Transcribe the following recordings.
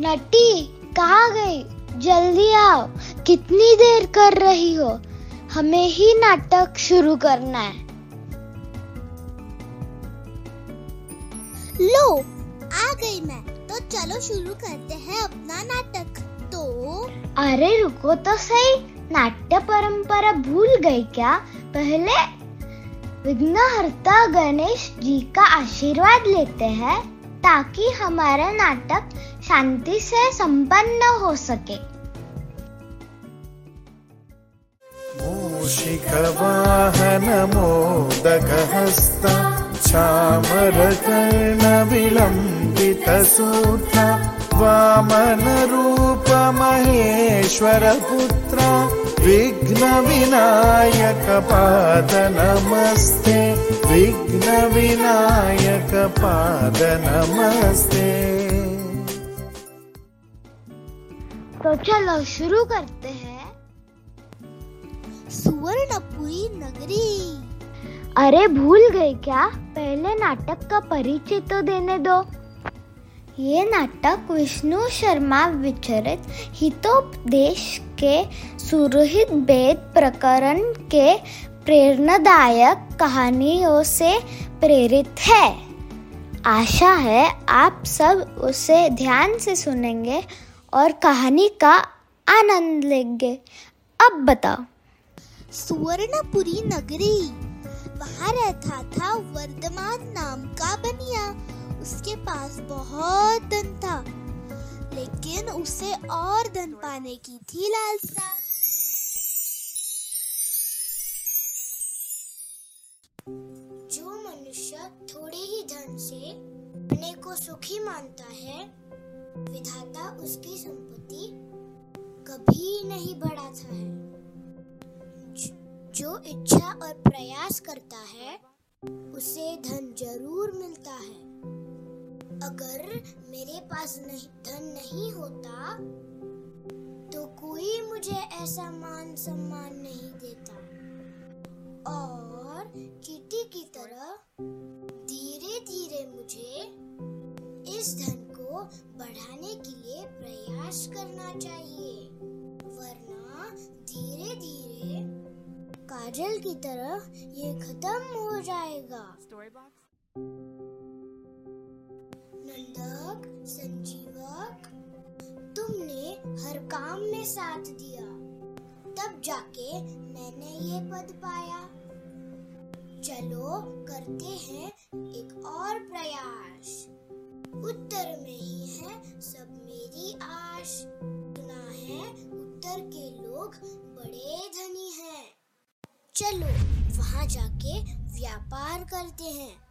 नटी कहाँ गई? जल्दी आओ। कितनी देर कर रही हो? हमें ही नाटक शुरू करना है। लो आ गई मैं। तो चलो शुरू करते हैं अपना नाटक। तो अरे रुको तो सही। नाट्य परंपरा भूल गई क्या? पहले विघ्नहर्ता गणेश जी का आशीर्वाद लेते हैं ताकि हमारा नाटक शांति से संपन्न हो सके। मूषिकवाहन मोदकहस्त चामरकर्णविलम्बितसूत्र वामनरूपमहेश्वरपुत्र विघ्नविनायकपाद नमस्ते तो चलो शुरू करते हैं। सुवर्णपुरी नगरी। अरे भूल गए क्या? पहले नाटक का परिचय तो देने दो। ये नाटक विष्णु शर्मा विचरित हितोपदेश के सुरहित वेद प्रकरण के प्रेरणादायक कहानियों से प्रेरित है। आशा है आप सब उसे ध्यान से सुनेंगे और कहानी का आनंद लेंगे। अब बताओ। सुवर्णपुरी नगरी। वहाँ रहता था वर्धमान नाम का बनिया। उसके पास बहुत धन था, लेकिन उसे और धन पाने की थी लालसा। जो मनुष्य थोड़े ही धन से अपने को सुखी मानता है विधाता उसकी संपत्ति कभी नहीं बढ़ाता है। जो इच्छा और प्रयास करता है, उसे धन ज़रूर मिलता है। अगर मेरे पास नहीं, धन नहीं होता तो कोई मुझे ऐसा मान सम्मान नहीं देता। और चीटी की तरह धीरे धीरे मुझे इस धन को बढ़ाने के लिए प्रयास करना चाहिए। वरना धीरे धीरे काजल की तरह ये खत्म हो जाएगा। नंदक संजीवक तुमने हर काम में साथ दिया। तब जाके मैंने ये पद पाया। चलो करते हैं एक और प्रयास। उत्तर में ही है, सब मेरी आश सुना है। उत्तर के लोग बड़े धनी हैं। चलो, वहाँ जाके व्यापार करते हैं।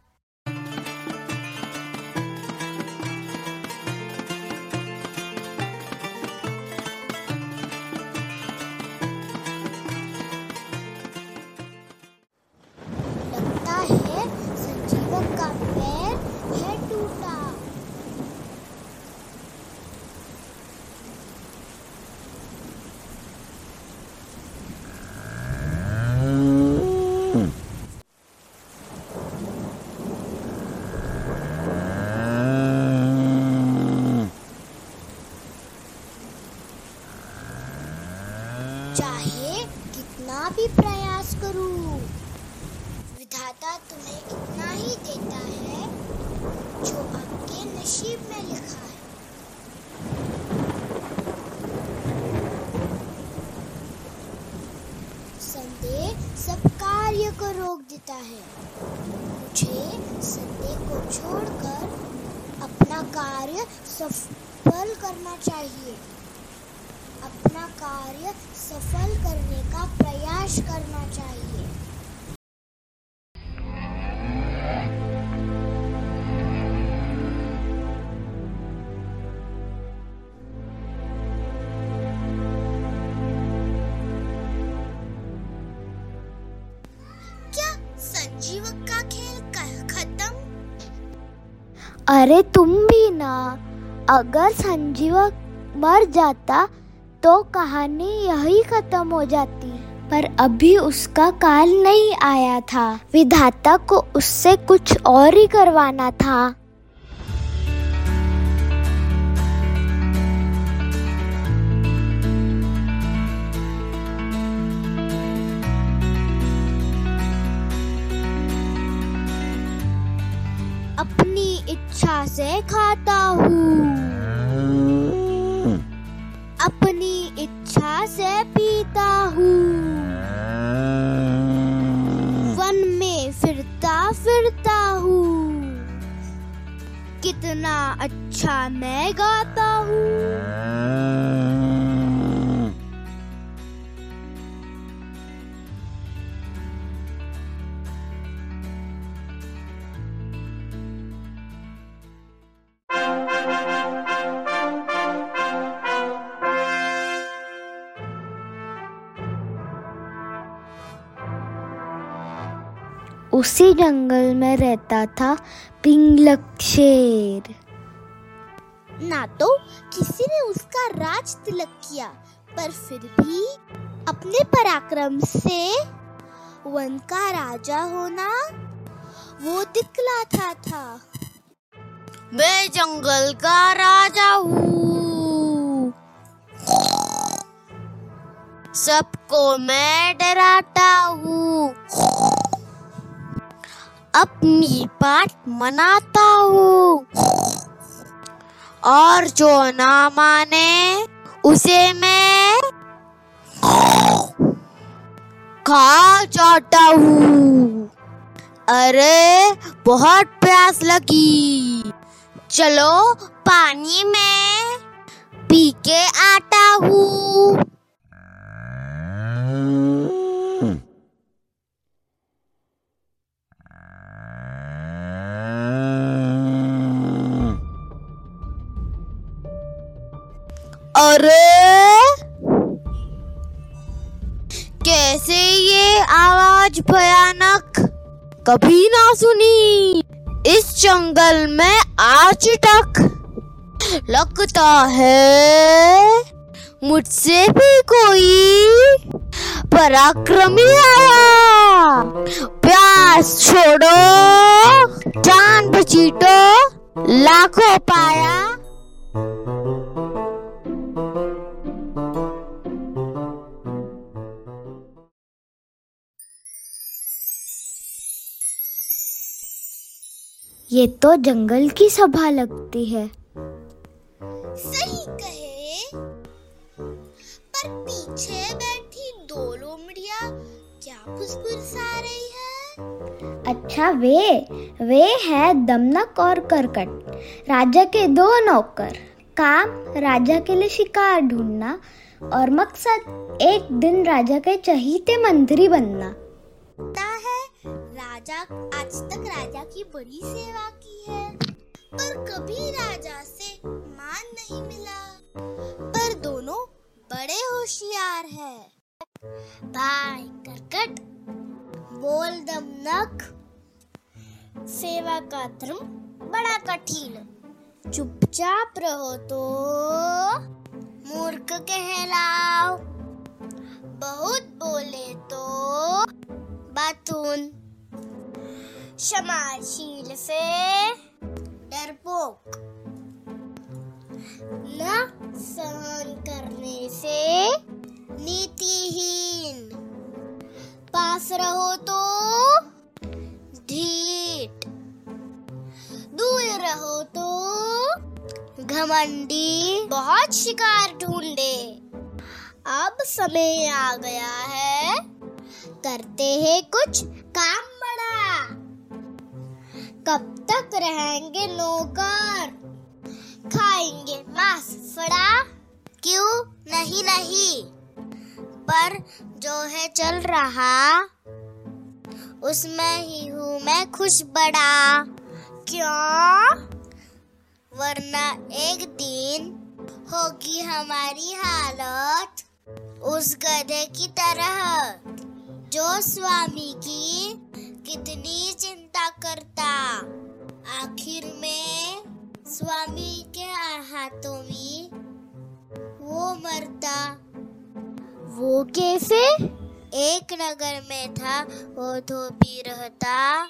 रोक है। मुझे सत्य को छोड़कर अपना कार्य सफल करना चाहिए। अपना कार्य सफल करने का प्रयास करना चाहिए। अरे तुम भी ना। अगर संजीवा मर जाता तो कहानी यही खत्म हो जाती। पर अभी उसका काल नहीं आया था। विधाता को उससे कुछ और ही करवाना था। से खाता हूँ। अपनी इच्छा से पीता हूँ। वन में फिरता फिरता हूँ। कितना अच्छा मैं गाता हूँ। उसी जंगल में रहता था पिंगलक शेर ना तो किसी ने उसका राज तिलक किया पर फिर भी अपने पराक्रम से वन का राजा होना वो दिखलाता था। मैं जंगल का राजा हूँ। सबको मैं डराता हूँ। अपनी बात मनाता हूँ। और जो ना माने, उसे मैं खा जाता हूँ। अरे, बहुत प्यास लगी। चलो पानी में पी के आता हूँ। अरे कैसे ये आवाज़ भयानक? कभी ना सुनी। इस जंगल में आज तक लगता है मुझसे भी कोई पराक्रमी आया। प्यास छोड़ो, जान बची तो लाखों पाया। ये तो जंगल की सभा लगती है। सही कहे। पर पीछे बैठी दो लोमड़िया क्या फुसफुसा रही है? अच्छा वे वे है दमनक और करकट राजा के दो नौकर। काम राजा के लिए शिकार ढूंढना और मकसद एक दिन राजा के चहीते मंत्री बनना। राजा आज तक राजा की बड़ी सेवा की है। पर कभी राजा से मान नहीं मिला। पर दोनों बड़े होशियार हैं। भाई करकट, बोल दमनक सेवा का धर्म बड़ा कठिन। चुपचाप रहो तो मूर्ख कहलाओ। बहुत बोले तो बातून क्षमाशील से डरपोक न सहन करने से नीतिहीन। पास रहो तो ढीठ। दूर रहो तो घमंडी। बहुत शिकार ढूंढे। अब समय आ गया है। करते हैं कुछ काम बड़ा। कब तक रहेंगे नौकर? खाएँगे मांस फड़ा? क्यों? नहीं नहीं। पर जो है चल रहा, उसमें ही हूँ मैं खुश बड़ा। क्यों? वरना एक दिन होगी हमारी हालत उस गधे की तरह, जो स्वामी की कितनी चिंता करता। आखिर में स्वामी के हाथों में वो मरता। वो कैसे? एक नगर में था वो धोबी रहता।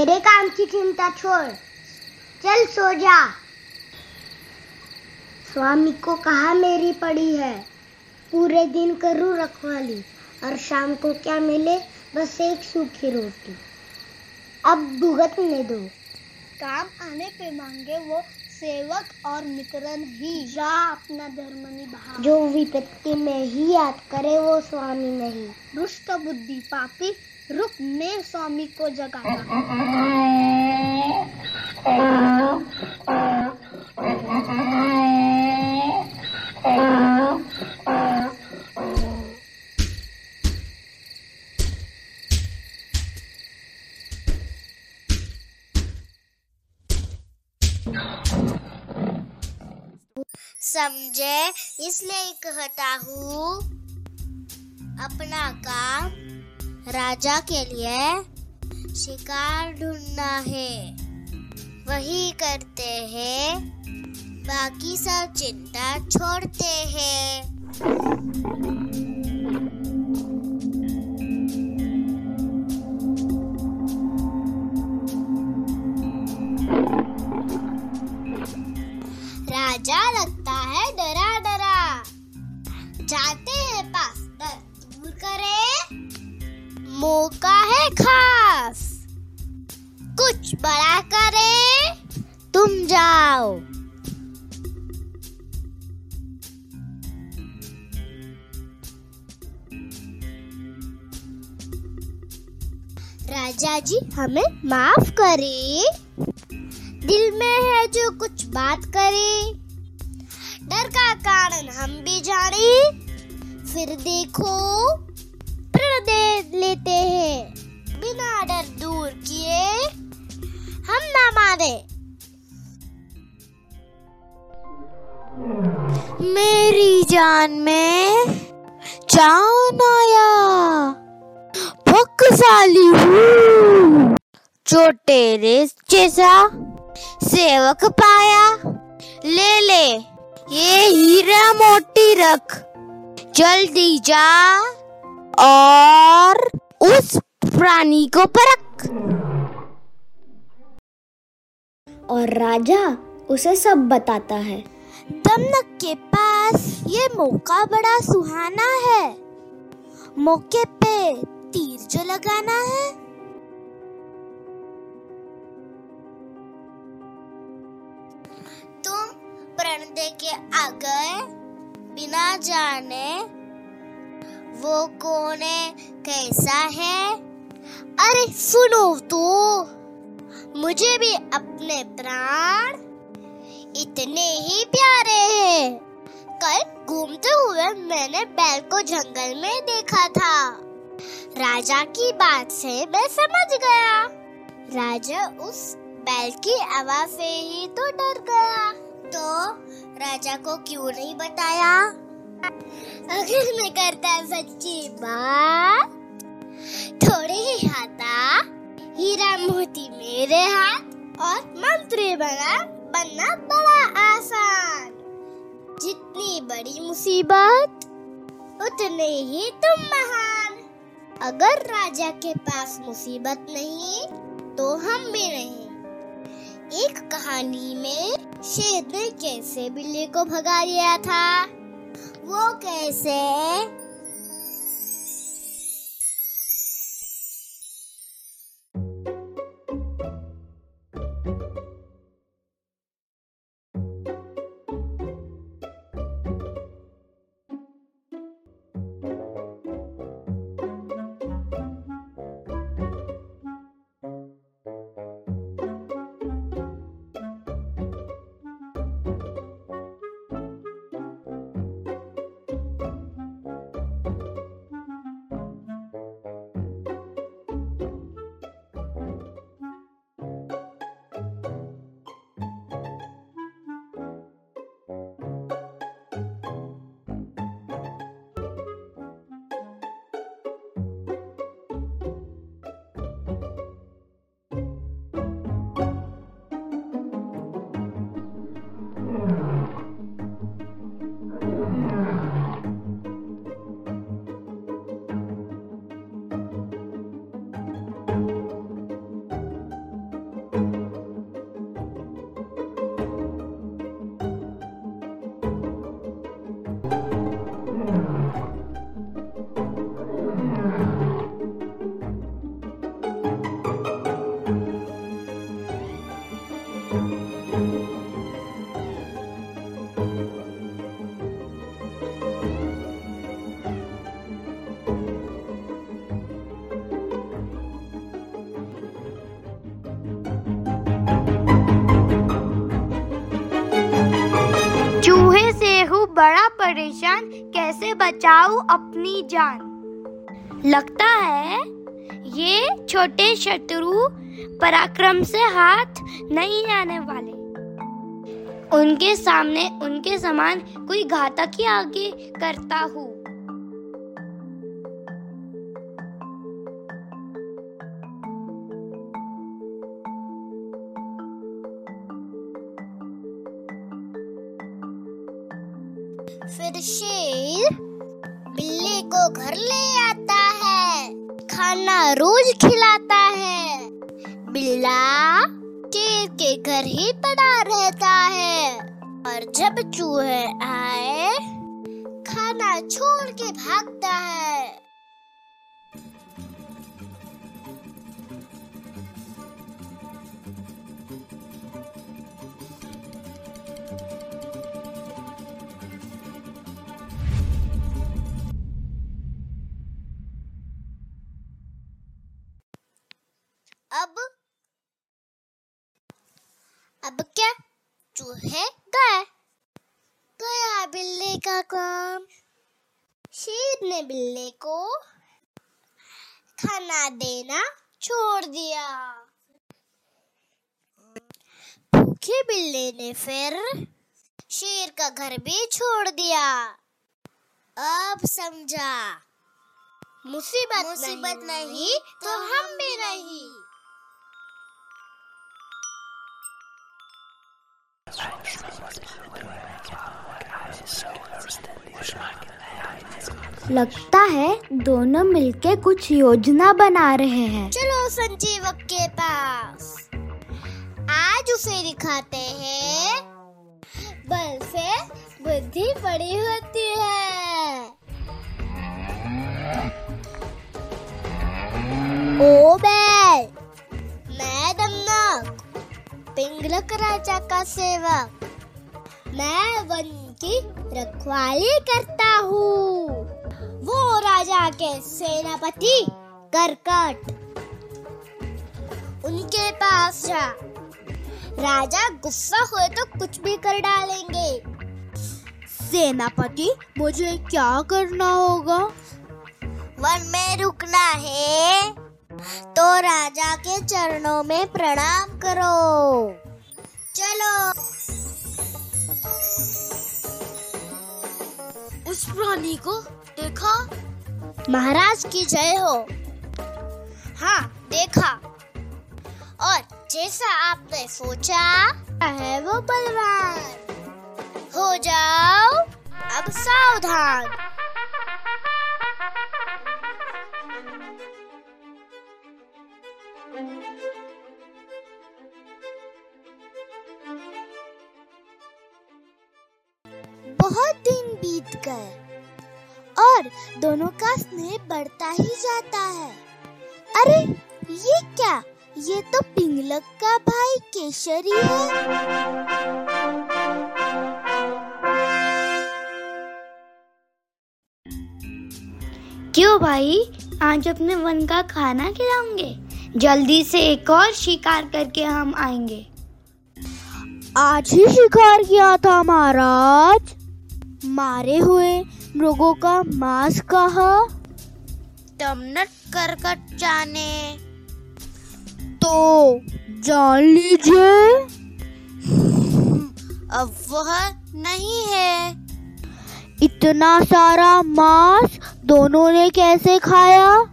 मेरे काम की चिंता छोड़। चल सो जा। स्वामी को कहा मेरी पड़ी है? पूरे दिन करूँ रखवाली और शाम को क्या मिले? बस एक सूखी रोटी। अब भुगतने दो। काम आने पे मांगे वो सेवक और मित्र ही। जा अपना धर्म निभा जो विपत्ति में ही याद करे वो स्वामी नहीं। दुष्ट बुद्धि पापी रुक मैं स्वामी को जगाता समझे इसलिए कहता हूँ। अपना काम राजा के लिए शिकार ढूंढना है। वही करते हैं। बाकी सब चिंता छोड़ते हैं। हमें माफ़ करे। दिल में है जो कुछ बात करे। डर का कारण हम भी जाने। फिर देखो दे लेते हैं। बिना डर दूर किए हम ना माने। मेरी जान में जान आया। भक्साली हूँ। जो तेरे जैसा सेवक पाया। ले ले ये हीरा मोटी रख। जल्दी जा और उस प्राणी को परख। और राजा उसे सब बताता है। दमनक के पास ये मौका बड़ा सुहाना है। मौके पे तीर जो लगाना है। के गए बिना जाने वो कौन है, कैसा है? अरे सुनो तो मुझे भी अपने प्राण इतने ही प्यारे हैं। कल घूमते हुए मैंने बैल को जंगल में देखा था। राजा की बात से मैं समझ गया। राजा उस बैल की आवाज़ से ही तो डर गया। तो राजा को क्यों नहीं बताया? अगर मैं करता सच्ची बात, थोड़े ही हाथा, हीरा मोती मेरे हाथ और मंत्री बना, बनना बड़ा आसान। जितनी बड़ी मुसीबत, उतने ही तुम महान। अगर राजा के पास मुसीबत नहीं तो हम भी नहीं। एक कहानी में शेर ने कैसे बिल्ली को भगा लिया था? वो कैसे बचाऊं अपनी जान। लगता है ये छोटे शत्रु पराक्रम से हाथ नहीं आने वाले। उनके सामने, उनके समान कोई घातक ही आगे करता हूँ। फिर शेर को घर ले आता है। खाना रोज खिलाता है। बिल्ला शेर के घर ही पड़ा रहता है। और जब चूहे आए, खाना छोड़ के भागता है। ने बिल्ली को खाना देना छोड़ दिया। भूखे बिल्ले ने फिर शेर का घर भी छोड़ दिया। अब समझा मुसीबत मुसीबत नहीं, नहीं तो हम भी नहीं। लगता है दोनों मिलके कुछ योजना बना रहे हैं। चलो संजीवक के पास। आज उसे दिखाते हैं। बल से बुद्धि बड़ी होती है। ओ बैल, मैं दमनक, पिंगलक राजा का सेवक। मैं वन की रखवाली करता हूँ। वो राजा के सेनापति करकट। उनके पास जा। राजा गुस्सा हुए तो कुछ भी कर डालेंगे। सेनापति मुझे क्या करना होगा? वन में रुकना है। तो राजा के चरणों में प्रणाम करो। चलो। उस प्राणी को देखा? महाराज की जय हो। हाँ देखा। और जैसा आपने सोचा है वो बलवान। हो जाओ, अब सावधान। बहुत दिन बीत गए। और दोनों का स्नेह बढ़ता ही जाता है। अरे ये क्या? ये तो पिंगलक का भाई केशरी है। क्यों भाई? आज अपने वन का खाना खिलाऊँगे। जल्दी से एक और शिकार करके हम आएँगे। आज ही शिकार किया था महाराज। मारे हुए मृगों का मांस कहा। तमनट करकट जाने। तो जान लीजिए। अब वह नहीं है। इतना सारा मांस दोनों ने कैसे खाया?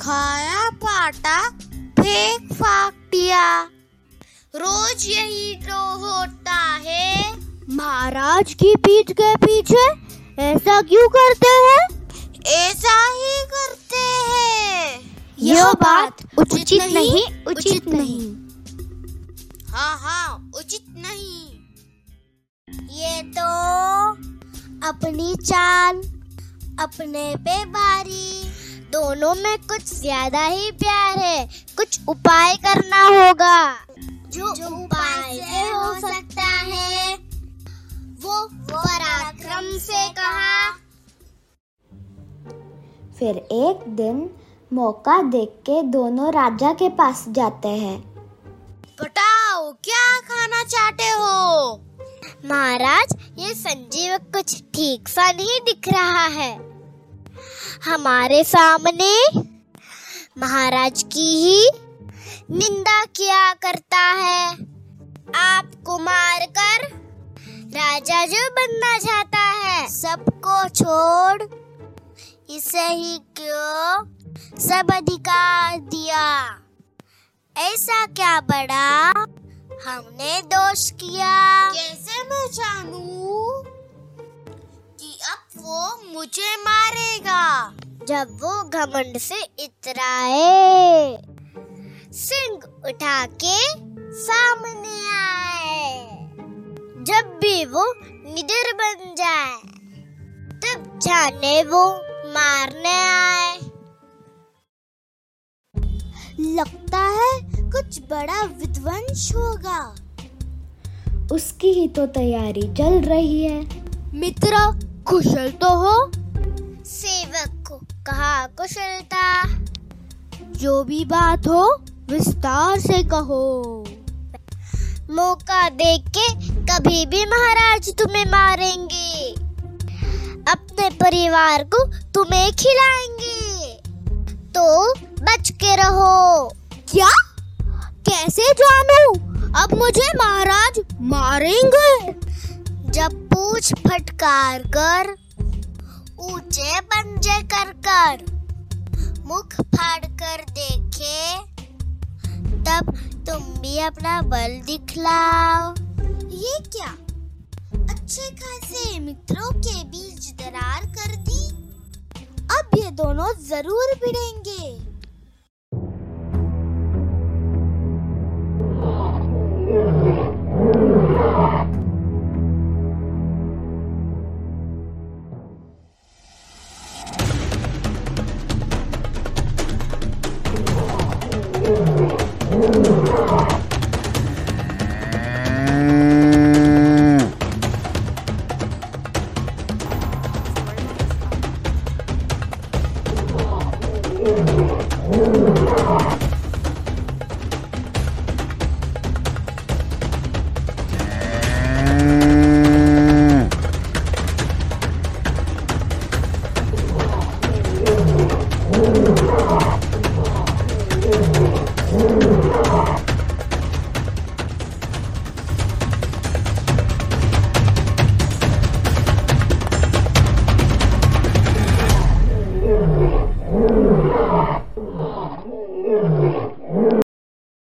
खाया पाटा फेंक फाक दिया। रोज यही तो होता है। महाराज की पीठ के पीछे ऐसा क्यों करते हैं? ऐसा ही करते हैं। यह बात उचित नहीं उचित नहीं। हाँ हाँ उचित नहीं। ये तो अपनी चाल अपने पे दोनों में कुछ ज़्यादा ही प्यार है। कुछ उपाय करना होगा। जो, जो उपाय से हो सकता है वो पराक्रम से कहा। फिर एक दिन मौका देख के दोनों राजा के पास जाते हैं। बताओ क्या खाना चाहते हो? महाराज ये संजीव कुछ ठीक सा नहीं दिख रहा है। हमारे सामने महाराज की ही निंदा किया करता है। आपको मारकर राजा जो बनना चाहता है, सबको छोड़। इसे ही क्यों? सब अधिकार दिया। ऐसा क्या बड़ा? हमने दोष किया। कैसे मैं जानू? कि अब वो मुझे मारेगा। जब वो घमंड से इतराए, सिंह उठा के सामने आए। जब भी वो निडर बन जाए तब जाने वो मारने आए। लगता है कुछ बड़ा विध्वंस होगा। उसकी ही तो तैयारी चल रही है। मित्र कुशल तो हो। सेवक को कहा कुशलता। जो भी बात हो विस्तार से कहो। मौका देख के कभी भी महाराज तुम्हें मारेंगे। अपने परिवार को तुम्हें खिलाएँगे। तो बच के रहो। क्या? कैसे जानू अब मुझे महाराज मारेंगे। जब पूछ फटकार कर ऊँचे पंजे कर कर मुख फाड़ कर देखे तब तुम भी अपना बल दिखलाओ। ये क्या? अच्छे खासे मित्रों के बीच दरार कर दी। अब ये दोनों ज़रूर भिड़ेंगे। Yeah.